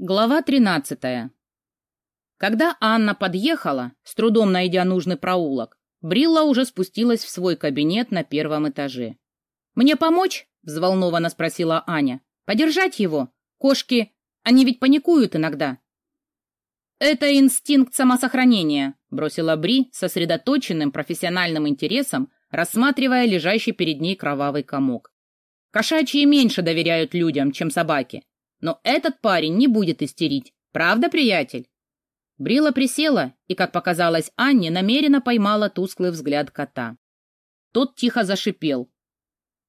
Глава 13. Когда Анна подъехала, с трудом найдя нужный проулок, Брилла уже спустилась в свой кабинет на первом этаже. «Мне помочь?» — взволнованно спросила Аня. «Подержать его? Кошки, они ведь паникуют иногда». «Это инстинкт самосохранения», — бросила Бри сосредоточенным профессиональным интересом, рассматривая лежащий перед ней кровавый комок. «Кошачьи меньше доверяют людям, чем собаки. Но этот парень не будет истерить. Правда, приятель? Брила присела и, как показалось Анне, намеренно поймала тусклый взгляд кота. Тот тихо зашипел.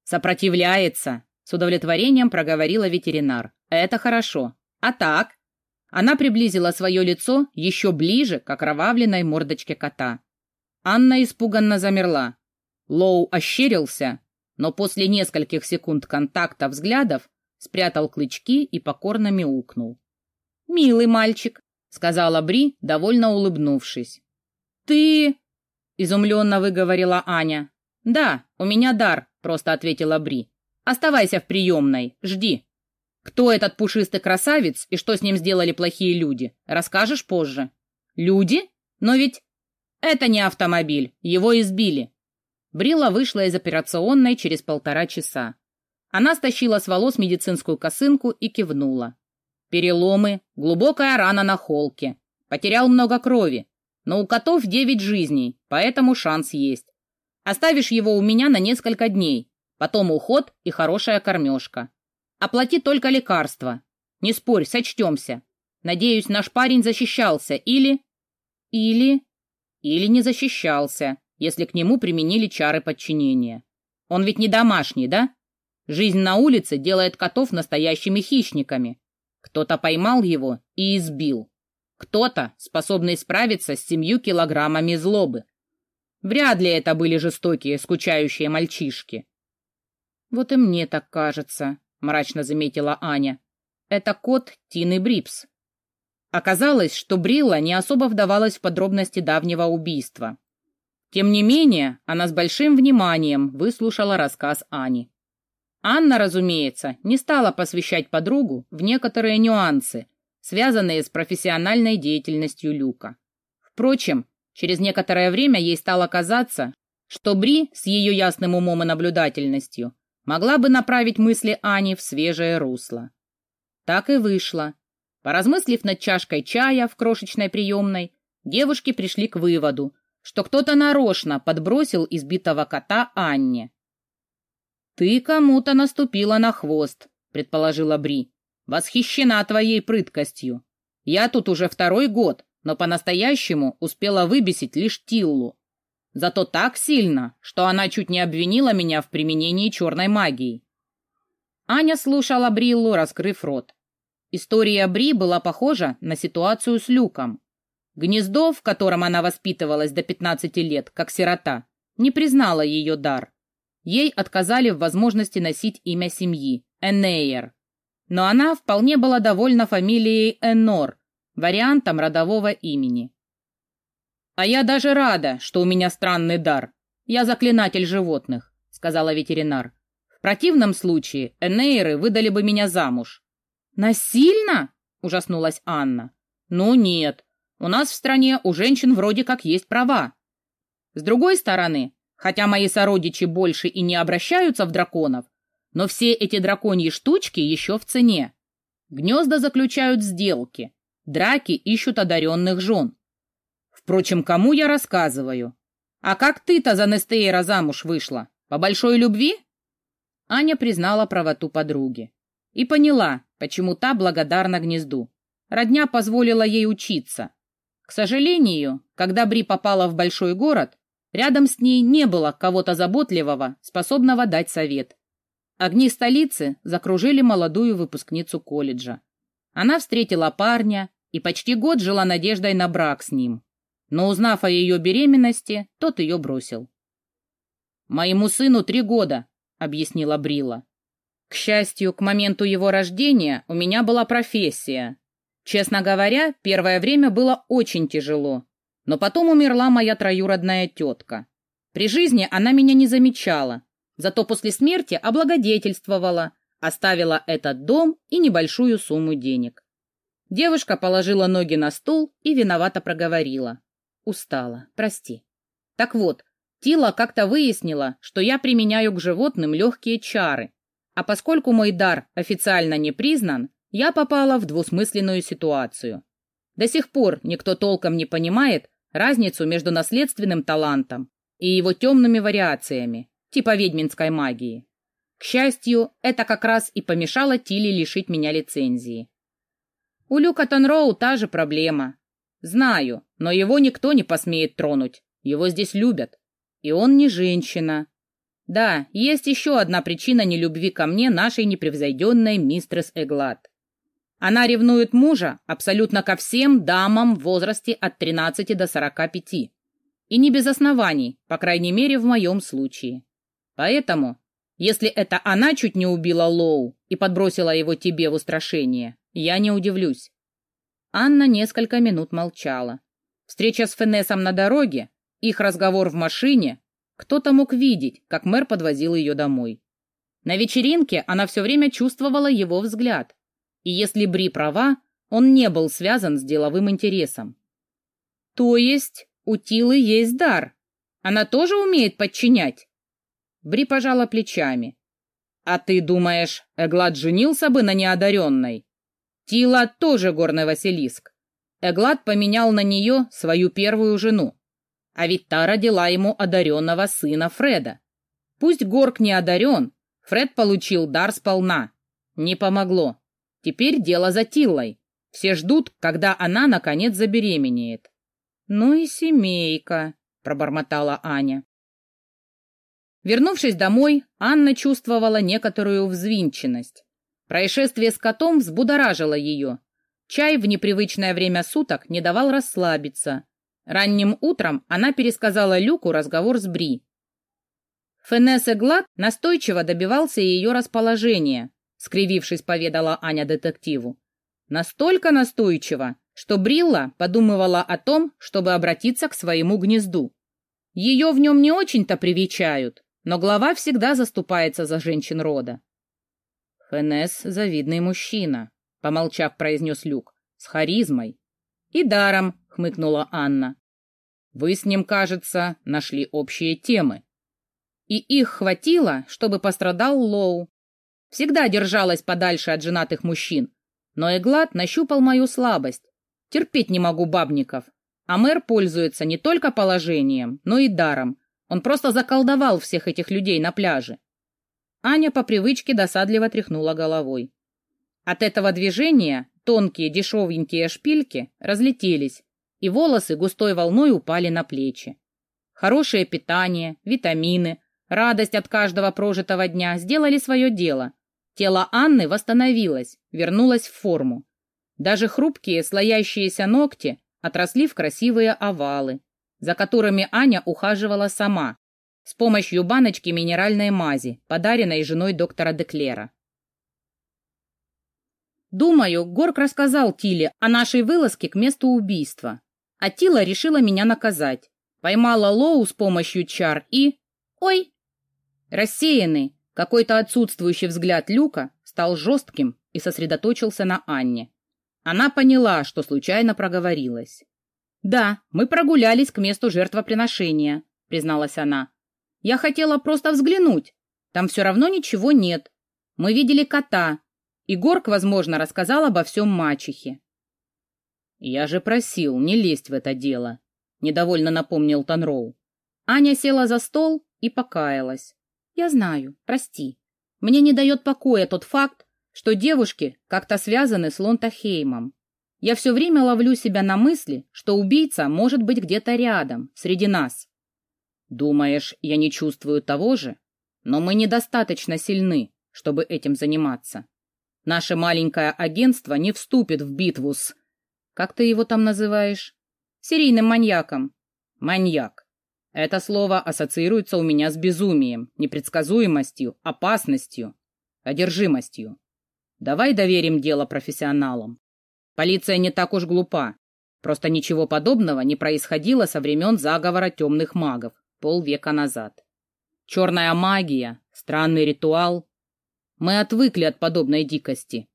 «Сопротивляется!» — с удовлетворением проговорила ветеринар. «Это хорошо. А так?» Она приблизила свое лицо еще ближе к окровавленной мордочке кота. Анна испуганно замерла. Лоу ощерился, но после нескольких секунд контакта взглядов спрятал клычки и покорно мяукнул. «Милый мальчик», — сказала Бри, довольно улыбнувшись. «Ты...» — изумленно выговорила Аня. «Да, у меня дар», — просто ответила Бри. «Оставайся в приемной, жди. Кто этот пушистый красавец и что с ним сделали плохие люди, расскажешь позже». «Люди? Но ведь...» «Это не автомобиль, его избили». Брила вышла из операционной через полтора часа. Она стащила с волос медицинскую косынку и кивнула. Переломы, глубокая рана на холке. Потерял много крови. Но у котов девять жизней, поэтому шанс есть. Оставишь его у меня на несколько дней. Потом уход и хорошая кормежка. Оплати только лекарства. Не спорь, сочтемся. Надеюсь, наш парень защищался или... Или... Или не защищался, если к нему применили чары подчинения. Он ведь не домашний, да? Жизнь на улице делает котов настоящими хищниками. Кто-то поймал его и избил. Кто-то, способный справиться с семью килограммами злобы. Вряд ли это были жестокие, скучающие мальчишки. «Вот и мне так кажется», — мрачно заметила Аня. «Это кот Тины Брипс». Оказалось, что Брилла не особо вдавалась в подробности давнего убийства. Тем не менее, она с большим вниманием выслушала рассказ Ани. Анна, разумеется, не стала посвящать подругу в некоторые нюансы, связанные с профессиональной деятельностью Люка. Впрочем, через некоторое время ей стало казаться, что Бри с ее ясным умом и наблюдательностью могла бы направить мысли Ани в свежее русло. Так и вышло. Поразмыслив над чашкой чая в крошечной приемной, девушки пришли к выводу, что кто-то нарочно подбросил избитого кота Анне. «Ты кому-то наступила на хвост», — предположила Бри. «Восхищена твоей прыткостью. Я тут уже второй год, но по-настоящему успела выбесить лишь Тиллу. Зато так сильно, что она чуть не обвинила меня в применении черной магии». Аня слушала Бриллу, раскрыв рот. История Бри была похожа на ситуацию с Люком. Гнездо, в котором она воспитывалась до 15 лет, как сирота, не признало ее дар. Ей отказали в возможности носить имя семьи – Энейер. Но она вполне была довольна фамилией Энор, вариантом родового имени. «А я даже рада, что у меня странный дар. Я заклинатель животных», — сказала ветеринар. «В противном случае Энейры выдали бы меня замуж». «Насильно?» — ужаснулась Анна. «Ну нет, у нас в стране у женщин вроде как есть права. С другой стороны, Хотя мои сородичи больше и не обращаются в драконов, но все эти драконьи штучки еще в цене. Гнезда заключают сделки, драки ищут одаренных жен. Впрочем, кому я рассказываю? А как ты-то за Нестейра замуж вышла? По большой любви? Аня признала правоту подруги. И поняла, почему та благодарна гнезду. Родня позволила ей учиться. К сожалению, когда Бри попала в большой город, Рядом с ней не было кого-то заботливого, способного дать совет. Огни столицы закружили молодую выпускницу колледжа. Она встретила парня и почти год жила надеждой на брак с ним. Но узнав о ее беременности, тот ее бросил. «Моему сыну три года», — объяснила Брила. «К счастью, к моменту его рождения у меня была профессия. Честно говоря, первое время было очень тяжело, но потом умерла моя троюродная тетка. При жизни она меня не замечала, зато после смерти облагодетельствовала, оставила этот дом и небольшую сумму денег. Девушка положила ноги на стул и виновато проговорила. Устала, прости. Так вот, Тила как-то выяснила, что я применяю к животным легкие чары, а поскольку мой дар официально не признан, я попала в двусмысленную ситуацию. До сих пор никто толком не понимает разницу между наследственным талантом и его темными вариациями, типа ведьминской магии. К счастью, это как раз и помешало Тиле лишить меня лицензии. У Люка Тонроу та же проблема. Знаю, но его никто не посмеет тронуть. Его здесь любят. И он не женщина. Да, есть еще одна причина нелюбви ко мне нашей непревзойденной мистрес Эглад. Она ревнует мужа абсолютно ко всем дамам в возрасте от 13 до 45. И не без оснований, по крайней мере, в моем случае. Поэтому, если это она чуть не убила Лоу и подбросила его тебе в устрашение, я не удивлюсь. Анна несколько минут молчала. Встреча с Фенесом на дороге их разговор в машине кто-то мог видеть, как мэр подвозил ее домой. На вечеринке она все время чувствовала его взгляд. И если Бри права, он не был связан с деловым интересом. То есть у Тилы есть дар. Она тоже умеет подчинять? Бри пожала плечами. А ты думаешь, Эглад женился бы на неодаренной? Тила тоже горный Василиск. Эглад поменял на нее свою первую жену. А ведь та родила ему одаренного сына Фреда. Пусть Горк не одарен, Фред получил дар сполна. Не помогло. Теперь дело за Тиллой. Все ждут, когда она, наконец, забеременеет. «Ну и семейка», — пробормотала Аня. Вернувшись домой, Анна чувствовала некоторую взвинченность. Происшествие с котом взбудоражило ее. Чай в непривычное время суток не давал расслабиться, Ранним утром она пересказала Люку разговор с Бри. Фенесс Глад настойчиво добивался ее расположения, скривившись, поведала Аня детективу. Настолько настойчиво, что Брилла подумывала о том, чтобы обратиться к своему гнезду. Ее в нем не очень-то привечают, но глава всегда заступается за женщин рода. Фенес — завидный мужчина, — помолчав, произнес Люк, — с харизмой. И даром, — хмыкнула Анна. Вы с ним, кажется, нашли общие темы. И их хватило, чтобы пострадал Лоу. Всегда держалась подальше от женатых мужчин. Но Эглад нащупал мою слабость. Терпеть не могу бабников. А мэр пользуется не только положением, но и даром. Он просто заколдовал всех этих людей на пляже. Аня по привычке досадливо тряхнула головой. От этого движения тонкие дешевенькие шпильки разлетелись, и волосы густой волной упали на плечи. Хорошее питание, витамины, радость от каждого прожитого дня сделали свое дело. Тело Анны восстановилось, вернулось в форму. Даже хрупкие слоящиеся ногти отросли в красивые овалы, за которыми Аня ухаживала сама, с помощью баночки минеральной мази, подаренной женой доктора Деклера. Думаю, Горк рассказал Тиле о нашей вылазке к месту убийства. Атила решила меня наказать. Поймала Лоу с помощью чар и... Ой! Рассеянный, какой-то отсутствующий взгляд Люка стал жестким и сосредоточился на Анне. Она поняла, что случайно проговорилась. «Да, мы прогулялись к месту жертвоприношения», — призналась она. «Я хотела просто взглянуть. Там все равно ничего нет. Мы видели кота, и Горк, возможно, рассказал обо всем мачехе. «Я же просил не лезть в это дело», — недовольно напомнил Танроу. Аня села за стол и покаялась. «Я знаю, прости. Мне не дает покоя тот факт, что девушки как-то связаны с Лонтахеймом. Я все время ловлю себя на мысли, что убийца может быть где-то рядом, среди нас. Думаешь, я не чувствую того же? Но мы недостаточно сильны, чтобы этим заниматься. Наше маленькое агентство не вступит в битву с как ты его там называешь? Серийным маньяком. Маньяк. Это слово ассоциируется у меня с безумием, непредсказуемостью, опасностью, одержимостью. Давай доверим дело профессионалам. Полиция не так уж глупа. Просто ничего подобного не происходило со времен заговора темных магов полвека назад. Черная магия, странный ритуал. Мы отвыкли от подобной дикости.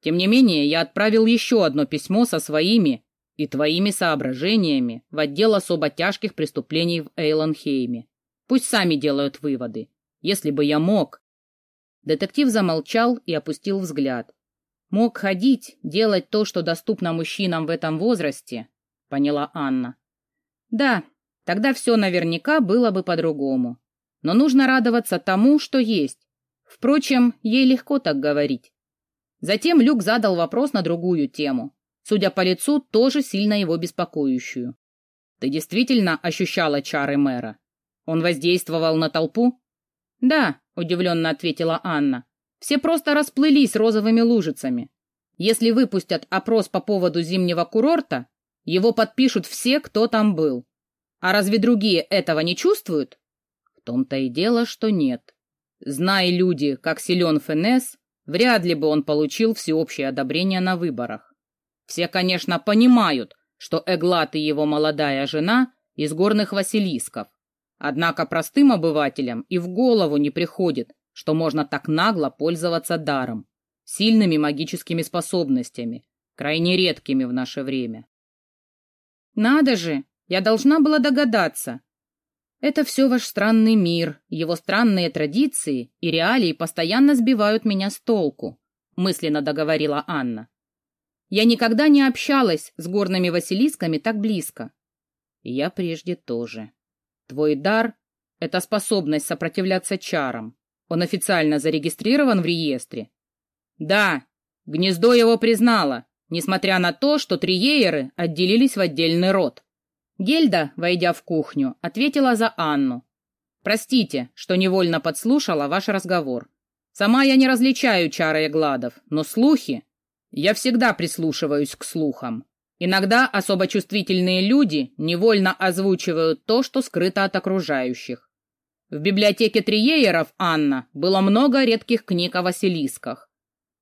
Тем не менее, я отправил еще одно письмо со своими и твоими соображениями в отдел особо тяжких преступлений в Эйлонхейме. Пусть сами делают выводы. Если бы я мог... Детектив замолчал и опустил взгляд. Мог ходить, делать то, что доступно мужчинам в этом возрасте, поняла Анна. Да, тогда все наверняка было бы по-другому. Но нужно радоваться тому, что есть. Впрочем, ей легко так говорить. Затем Люк задал вопрос на другую тему, судя по лицу, тоже сильно его беспокоящую. «Ты действительно ощущала чары мэра? Он воздействовал на толпу?» «Да», — удивленно ответила Анна. «Все просто расплылись розовыми лужицами. Если выпустят опрос по поводу зимнего курорта, его подпишут все, кто там был. А разве другие этого не чувствуют?» «В том-то и дело, что нет. Зная люди, как силен ФНС, вряд ли бы он получил всеобщее одобрение на выборах. Все, конечно, понимают, что Эглат и его молодая жена из горных Василисков. Однако простым обывателям и в голову не приходит, что можно так нагло пользоваться даром, сильными магическими способностями, крайне редкими в наше время. Надо же, я должна была догадаться. Это все ваш странный мир, его странные традиции и реалии постоянно сбивают меня с толку, мысленно договорила Анна. Я никогда не общалась с горными Василисками так близко. я прежде тоже. Твой дар — это способность сопротивляться чарам. Он официально зарегистрирован в реестре? Да, гнездо его признало, несмотря на то, что триееры отделились в отдельный род. Гельда, войдя в кухню, ответила за Анну. «Простите, что невольно подслушала ваш разговор. Сама я не различаю чары и гладов, но слухи я всегда прислушиваюсь к слухам. Иногда особо чувствительные люди невольно озвучивают то, что скрыто от окружающих. В библиотеке Триееров, Анна, было много редких книг о Василисках.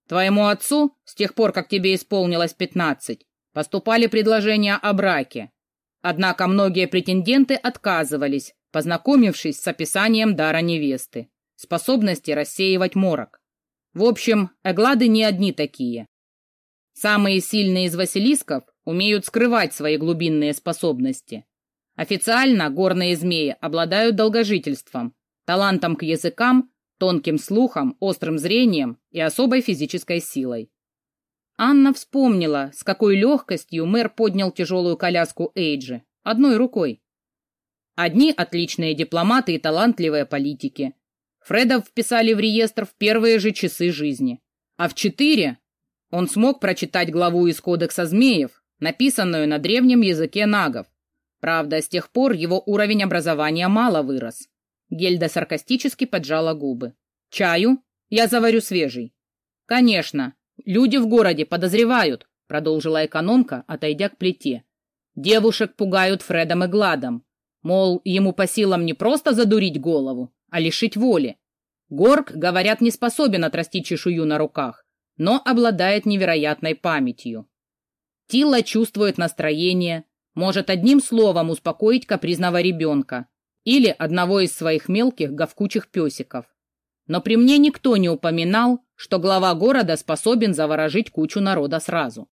Твоему отцу, с тех пор, как тебе исполнилось пятнадцать, поступали предложения о браке. Однако многие претенденты отказывались, познакомившись с описанием дара невесты, способности рассеивать морок. В общем, эглады не одни такие. Самые сильные из василисков умеют скрывать свои глубинные способности. Официально горные змеи обладают долгожительством, талантом к языкам, тонким слухом, острым зрением и особой физической силой. Анна вспомнила, с какой легкостью мэр поднял тяжелую коляску Эйджи, одной рукой. Одни отличные дипломаты и талантливые политики. Фредов вписали в реестр в первые же часы жизни. А в четыре он смог прочитать главу из Кодекса Змеев, написанную на древнем языке нагов. Правда, с тех пор его уровень образования мало вырос. Гельда саркастически поджала губы. «Чаю? Я заварю свежий». «Конечно. Люди в городе подозревают», — продолжила экономка, отойдя к плите. «Девушек пугают Фредом и Гладом. Мол, ему по силам не просто задурить голову, а лишить воли. Горг, говорят, не способен отрастить чешую на руках, но обладает невероятной памятью. Тила чувствует настроение, может одним словом успокоить капризного ребенка или одного из своих мелких говкучих песиков. Но при мне никто не упоминал, что глава города способен заворожить кучу народа сразу.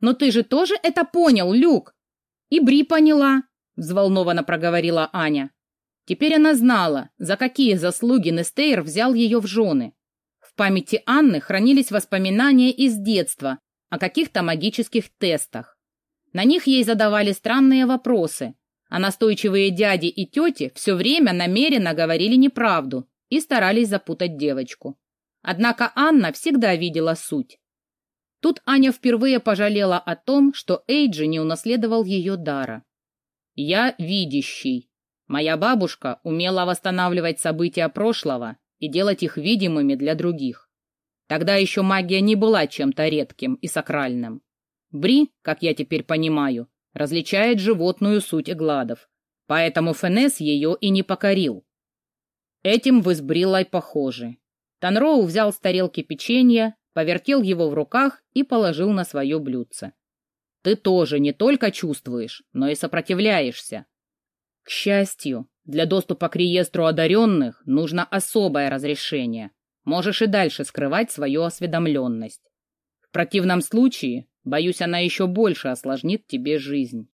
«Но ты же тоже это понял, Люк!» «И Бри поняла», — взволнованно проговорила Аня. Теперь она знала, за какие заслуги Нестейр взял ее в жены памяти Анны хранились воспоминания из детства о каких-то магических тестах. На них ей задавали странные вопросы, а настойчивые дяди и тети все время намеренно говорили неправду и старались запутать девочку. Однако Анна всегда видела суть. Тут Аня впервые пожалела о том, что Эйджи не унаследовал ее дара. «Я видящий. Моя бабушка умела восстанавливать события прошлого и делать их видимыми для других. Тогда еще магия не была чем-то редким и сакральным. Бри, как я теперь понимаю, различает животную суть гладов, поэтому Фенес ее и не покорил. Этим вы с Бриллой похожи. Танроу взял с тарелки печенья, повертел его в руках и положил на свое блюдце. Ты тоже не только чувствуешь, но и сопротивляешься. К счастью, для доступа к реестру одаренных нужно особое разрешение. Можешь и дальше скрывать свою осведомленность. В противном случае, боюсь, она еще больше осложнит тебе жизнь.